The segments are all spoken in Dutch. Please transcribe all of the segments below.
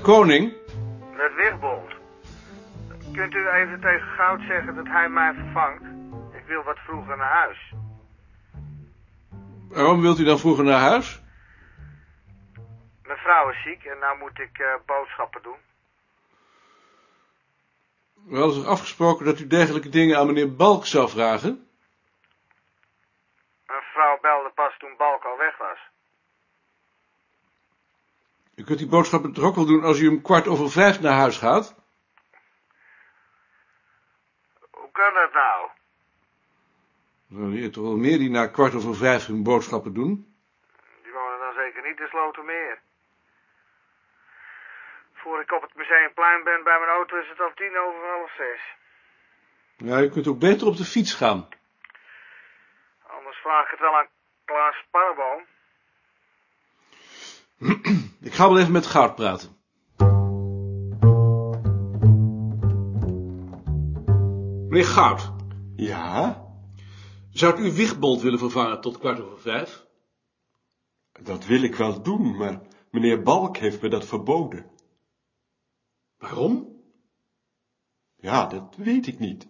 Met Koning? Met Wigbold. Kunt u even tegen Goud zeggen dat hij mij vervangt? Ik wil wat vroeger naar huis. Waarom wilt u dan vroeger naar huis? Mijn vrouw is ziek en nou moet ik eh, boodschappen doen. We hadden toch afgesproken dat u dergelijke dingen aan meneer Balk zou vragen? Mijn vrouw belde pas toen Balk al weg was. U kunt die boodschappen toch ook wel doen als u om kwart over vijf naar huis gaat? Hoe kan dat nou? Dan zijn er toch wel meer die na kwart over vijf hun boodschappen doen? Die wonen dan zeker niet in Slotermeer. Voor ik op het Museumplein ben bij mijn auto is het al tien over half zes. Ja, u kunt ook beter op de fiets gaan. Anders vraag ik het wel aan Klaas Parboom. Ik ga wel even met Goud praten. Meneer Goud, Ja, zou u Wigbold willen vervangen tot kwart over vijf? dat wil ik wel doen, maar meneer Balk heeft me dat verboden. Waarom? Ja, dat weet ik niet.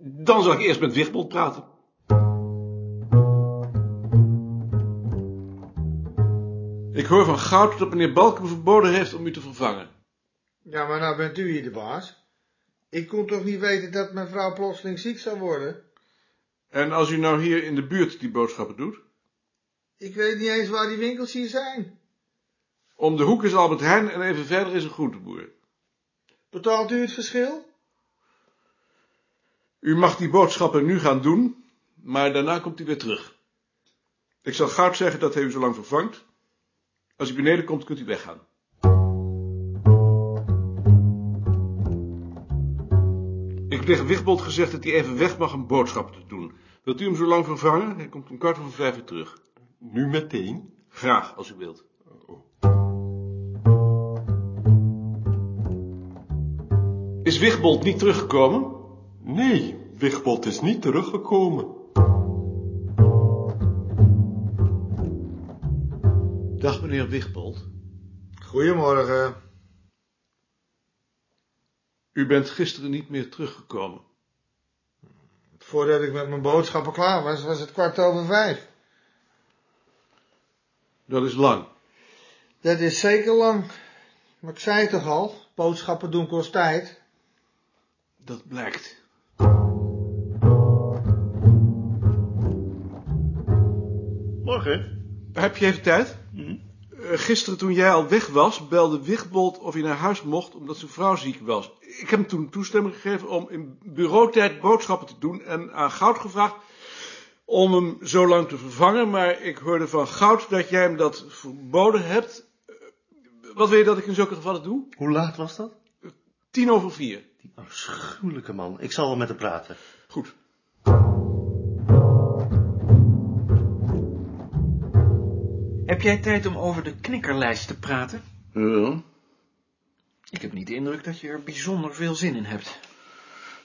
Dan zal ik eerst met Wigbold praten. Ik hoor van Goud dat meneer Balk me verboden heeft om u te vervangen. Ja, maar nou bent u hier de baas. Ik kon toch niet weten dat mijn vrouw plotseling ziek zou worden? En als u nou hier in de buurt die boodschappen doet? Ik weet niet eens waar die winkels hier zijn. Om de hoek is Albert Heijn en even verder is een groenteboer. Betaalt u het verschil? U mag die boodschappen nu gaan doen, maar daarna komt u weer terug. Ik zal Goud zeggen dat hij u zo lang vervangt. Als u beneden komt, kunt u weggaan. Ik tegen Wigbold gezegd dat hij even weg mag om boodschappen te doen. Wilt u hem zo lang vervangen? Hij komt om kwart over vijf weer terug. Nu meteen? Graag, als u wilt. Is Wigbold niet teruggekomen? Nee, Wigbold is niet teruggekomen. Meneer Wigbold. Goedemorgen. U bent gisteren niet meer teruggekomen. Voordat ik met mijn boodschappen klaar was, was het kwart over vijf. Dat is lang. Dat is zeker lang. Maar ik zei het toch al, boodschappen doen kost tijd. Dat blijkt. Morgen. Heb je even tijd? Eh, gisteren toen jij al weg was, belde Wigbold of hij naar huis mocht omdat zijn vrouw ziek was. Ik heb hem toen toestemming gegeven om in bureautijd boodschappen te doen en aan Goud gevraagd om hem zo lang te vervangen, maar ik hoorde van Goud dat jij hem dat verboden hebt. Eh, Wat wil je dat ik in zulke gevallen doe? Hoe laat was dat? Tien over vier. Die afschuwelijke man. Ik zal wel met hem praten. Goed. Heb jij tijd om over de knikkerlijst te praten? Ja. Ik heb niet de indruk dat je er bijzonder veel zin in hebt.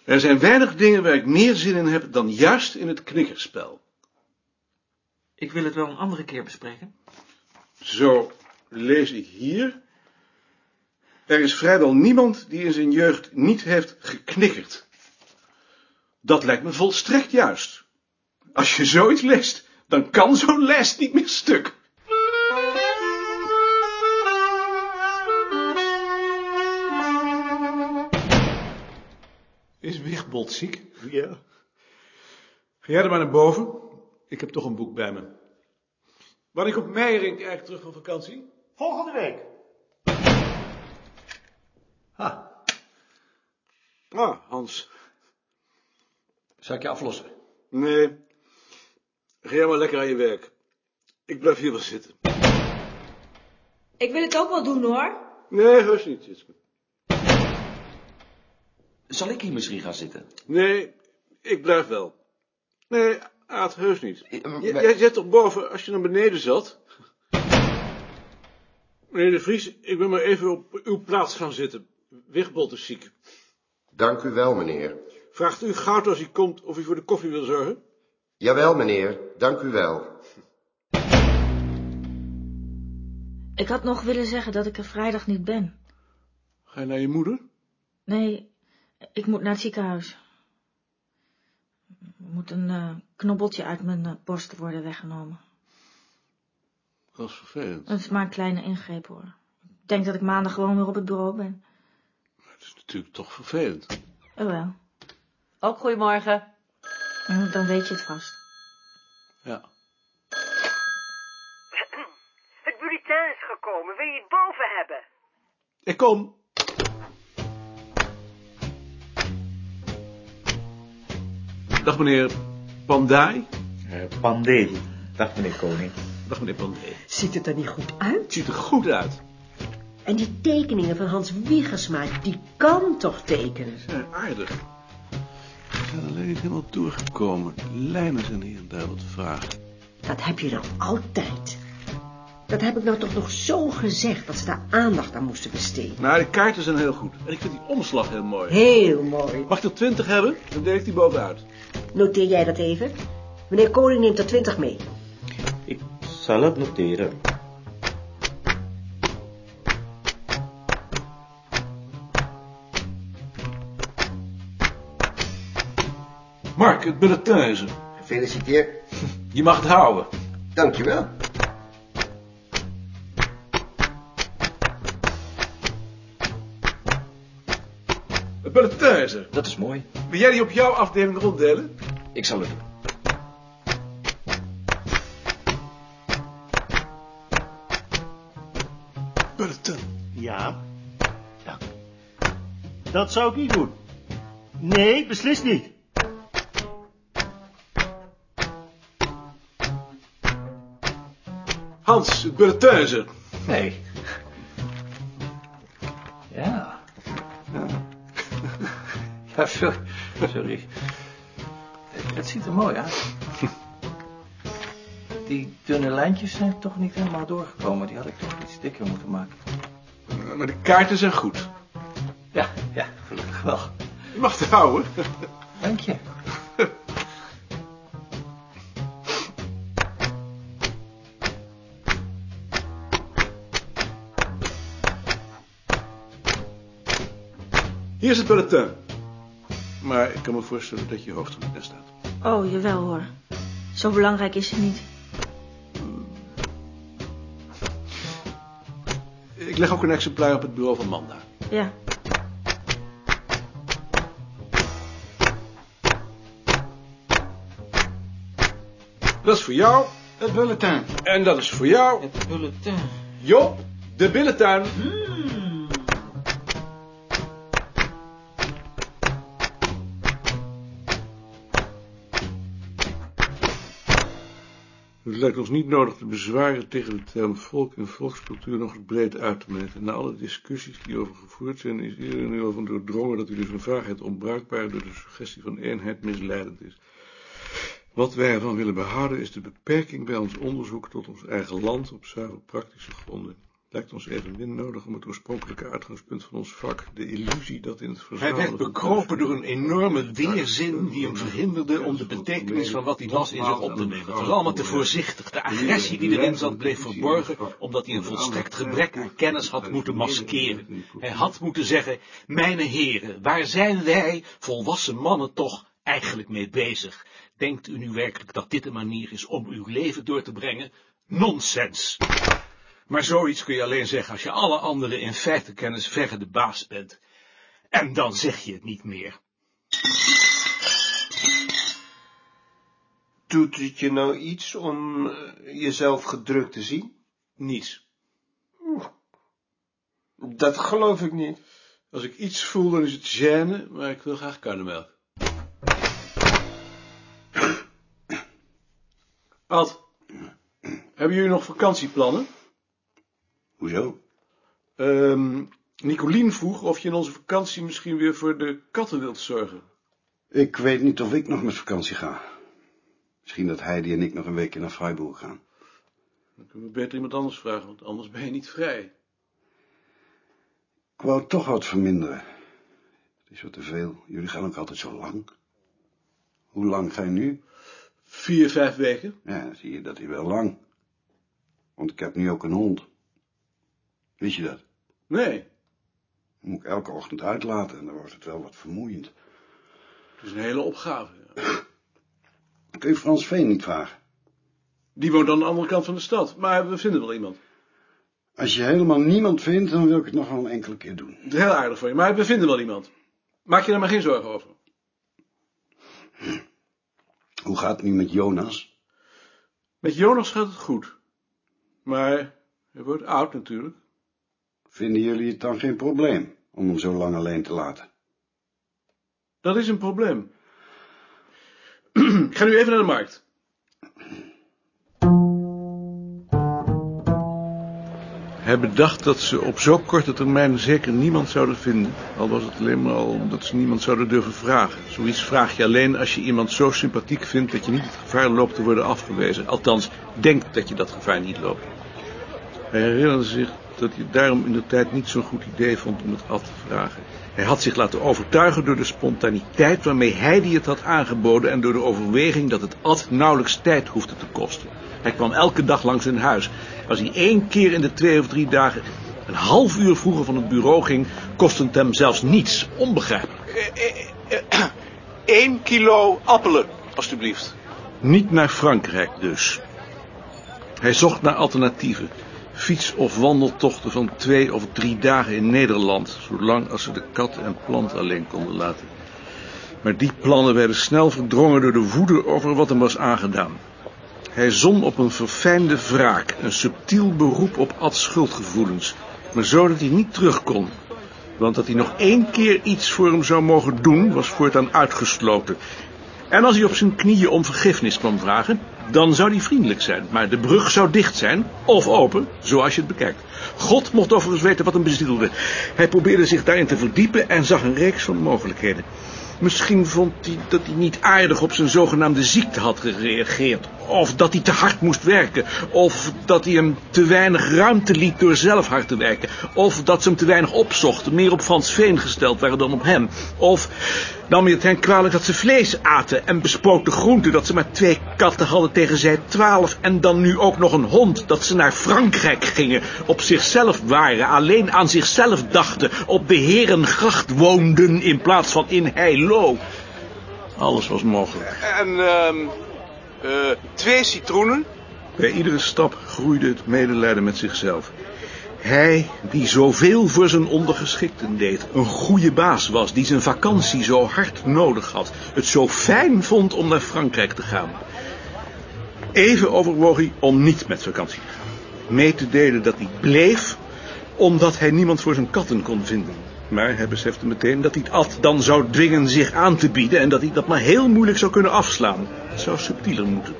Er zijn weinig dingen waar ik meer zin in heb dan juist in het knikkerspel. Ik wil het wel een andere keer bespreken. Zo lees ik hier. Er is vrijwel niemand die in zijn jeugd niet heeft geknikkerd. Dat lijkt me volstrekt juist. Als je zoiets leest, dan kan zo'n lijst niet meer stuk. Is Wigbold ziek? Ja. Ga jij er maar naar boven. Ik heb toch een boek bij me. Wanneer komt Meijerink eigenlijk terug van vakantie? Volgende week. Ha. Ah, Hans. Zal ik je aflossen? Nee. Ga jij maar lekker aan je werk. Ik blijf hier wel zitten. Ik wil het ook wel doen hoor. Nee, heus niet, Jitske. Zal ik hier misschien gaan zitten? Nee, ik blijf wel. Nee, Aad, heus niet. J- jij zit toch boven als je naar beneden zat? Meneer de Vries, ik ben maar even op uw plaats gaan zitten. Wigbold is ziek. Dank u wel, meneer. Vraagt u Goud als hij komt of hij voor de koffie wil zorgen? Jawel, meneer. Dank u wel. Ik had nog willen zeggen dat ik er vrijdag niet ben. Ga je naar je moeder? Nee, ik moet naar het ziekenhuis. Er moet een eh, knobbeltje uit mijn eh, borst worden weggenomen. Dat is vervelend. Dat is maar een kleine ingreep hoor. Ik denk dat ik maandag gewoon weer op het bureau ben. Het is natuurlijk toch vervelend. Jawel, Ook goedemorgen. En dan weet je het vast. Ja. Het bulletin is gekomen. Wil je het boven hebben? Ik kom. Dag meneer Pandai. Pandé. Dag meneer Koning. Dag meneer Pandai. Ziet het er niet goed uit? Het ziet er goed uit. En die tekeningen van Hans Wiegersma, die kan toch tekenen? Ze zijn aardig. Ze zijn alleen niet helemaal doorgekomen. De lijnen zijn hier en daar wat vragen. Dat heb je dan altijd. Dat heb ik nou toch nog zo gezegd, dat ze daar aandacht aan moesten besteden. Nou, de kaarten zijn heel goed. En ik vind die omslag heel mooi. Heel mooi. Mag ik er twintig hebben? Dan deel ik die bovenuit. Noteer jij dat even? Meneer Koning neemt er twintig mee. Ik zal het noteren. Mark, het bulletin is er. Gefeliciteerd. Je mag het houden. Dankjewel. Dat is mooi. Wil jij die op jouw afdeling ronddelen? Ik zal het doen. Bulletin. Ja. Dank. Dat zou ik niet doen. Nee, beslist niet. Hans, het bulletin is er. Nee. Sorry. sorry. Het ziet er mooi uit. Die dunne lijntjes zijn toch niet helemaal doorgekomen. Die had ik toch iets dikker moeten maken. Maar de kaarten zijn goed. Ja, ja, gelukkig wel. Je mag het houden. Dank je. Hier is het bulletin. Maar ik kan me voorstellen dat je hoofd er niet naar staat. Oh, jawel hoor. Zo belangrijk is het niet. Ik leg ook een exemplaar op het bureau van Manda. Ja. Dat is voor jou. Het bulletin. En dat is voor jou. Het bulletin. Job, de billentuin. Het lijkt ons niet nodig te bezwaren tegen de term volk en volkscultuur nog eens breed uit te meten. Na alle discussies die over gevoerd zijn, is iedereen nu al van doordrongen dat u dus vaagheid onbruikbaar door de suggestie van eenheid misleidend is. Wat wij ervan willen behouden is de beperking bij ons onderzoek tot ons eigen land op zuiver praktische gronden. Lijkt ons evenmin nodig om het oorspronkelijke uitgangspunt van ons vak, de illusie dat in het Hij verzamelen... werd van bekropen door een enorme weerzin die hem verhinderde om de betekenis van wat hij las in zich op te nemen. Het was allemaal te voorzichtig. De agressie die erin zat bleef verborgen, omdat hij een volstrekt gebrek aan kennis had moeten maskeren. Hij had moeten zeggen, mijn heren, waar zijn wij, volwassen mannen toch, eigenlijk mee bezig? Denkt u nu werkelijk dat dit een manier is om uw leven door te brengen? Nonsens! Maar zoiets kun je alleen zeggen als je alle anderen in feite kennis verre de baas bent. En dan zeg je het niet meer. Doet het je nou iets om eh, jezelf gedrukt te zien? Niets. Dat geloof ik niet. Als ik iets voel, dan is het gêne, maar ik wil graag karnemelk. Ad, hebben jullie nog vakantieplannen? Hoezo? Ehm Nicolien vroeg of je in onze vakantie misschien weer voor de katten wilt zorgen. Ik weet niet of ik nog met vakantie ga. Misschien dat Heidi en ik nog een weekje naar Freiburg gaan. Dan kunnen we beter iemand anders vragen, want anders ben je niet vrij. Ik wou toch wat verminderen. Het is wat te veel. Jullie gaan ook altijd zo lang. Hoe lang ga je nu? Vier, vijf weken. Ja, dan zie je dat is wel lang. Want ik heb nu ook een hond. Weet je dat? Nee, Moet ik elke ochtend uitlaten en dan wordt het wel wat vermoeiend. het is een hele opgave. ja. Kun je Frans Veen niet vragen? Die woont aan de andere kant van de stad, maar we vinden wel iemand. Als je helemaal niemand vindt, dan wil ik het nog wel een enkele keer doen. Heel aardig voor je, maar we vinden wel iemand. Maak je daar maar geen zorgen over. Hoe gaat het nu met Jonas? Met Jonas gaat het goed. Maar hij wordt oud natuurlijk. Vinden jullie het dan geen probleem om hem zo lang alleen te laten? Dat is een probleem. Ik ga nu even naar de markt. Hij bedacht dat ze op zo korte termijn zeker niemand zouden vinden. Al was het alleen maar al omdat ze niemand zouden durven vragen. Zoiets vraag je alleen als je iemand zo sympathiek vindt dat je niet het gevaar loopt te worden afgewezen. Althans, denkt dat je dat gevaar niet loopt. Hij herinnerde zich dat hij daarom in de tijd niet zo'n goed idee vond om het af te vragen. Hij had zich laten overtuigen door de spontaniteit waarmee hij die het had aangeboden en door de overweging dat het ad nauwelijks tijd hoefde te kosten. Hij kwam elke dag langs hun huis. Als hij één keer in de twee of drie dagen een half uur vroeger van het bureau ging, kostte het hem zelfs niets. Onbegrijpelijk. Eén kilo appelen, alstublieft. Niet naar Frankrijk dus. Hij zocht naar alternatieven. Fiets- of wandeltochten van twee of drie dagen in Nederland, zolang als ze de kat en plant alleen konden laten. Maar die plannen werden snel verdrongen door de woede over wat hem was aangedaan. Hij zon op een verfijnde wraak, een subtiel beroep op Ads schuldgevoelens, maar zo dat hij niet terug kon. Want dat hij nog één keer iets voor hem zou mogen doen, was voortaan uitgesloten. En als hij op zijn knieën om vergiffenis kwam vragen, dan zou hij vriendelijk zijn. Maar de brug zou dicht zijn, of open, zoals je het bekijkt. God mocht overigens weten wat hem bezielde. Hij probeerde zich daarin te verdiepen en zag een reeks van mogelijkheden. Misschien vond hij dat hij niet aardig op zijn zogenaamde ziekte had gereageerd. Of dat hij te hard moest werken. Of dat hij hem te weinig ruimte liet door zelf hard te werken. Of dat ze hem te weinig opzochten, meer op Frans Veen gesteld waren dan op hem. Of nam hij het hen kwalijk dat ze vlees aten en bespoten groenten. Dat ze maar twee katten hadden tegen zij twaalf. En dan nu ook nog een hond. Dat ze naar Frankrijk gingen. Op zichzelf waren. Alleen aan zichzelf dachten. Op de Herengracht woonden in plaats van in Heilo. Alles was mogelijk. En ehm eh, twee citroenen. Bij iedere stap groeide het medelijden met zichzelf. Hij, die zoveel voor zijn ondergeschikten deed, een goede baas was, die zijn vakantie zo hard nodig had, het zo fijn vond om naar Frankrijk te gaan. Even overwoog hij om niet met vakantie. Mee te delen dat hij bleef, omdat hij niemand voor zijn katten kon vinden. Maar hij besefte meteen dat hij het Ad dan zou dwingen zich aan te bieden en dat hij dat maar heel moeilijk zou kunnen afslaan. Het zou subtieler moeten.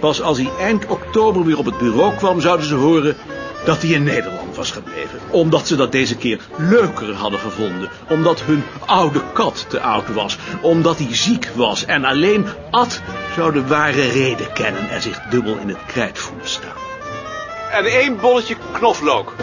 Pas als hij eind oktober weer op het bureau kwam, zouden ze horen dat hij in Nederland was gebleven. Omdat ze dat deze keer leuker hadden gevonden. Omdat hun oude kat te oud was. Omdat hij ziek was. En alleen Ad zou de ware reden kennen en zich dubbel in het krijt voelen staan. En één bolletje knoflook.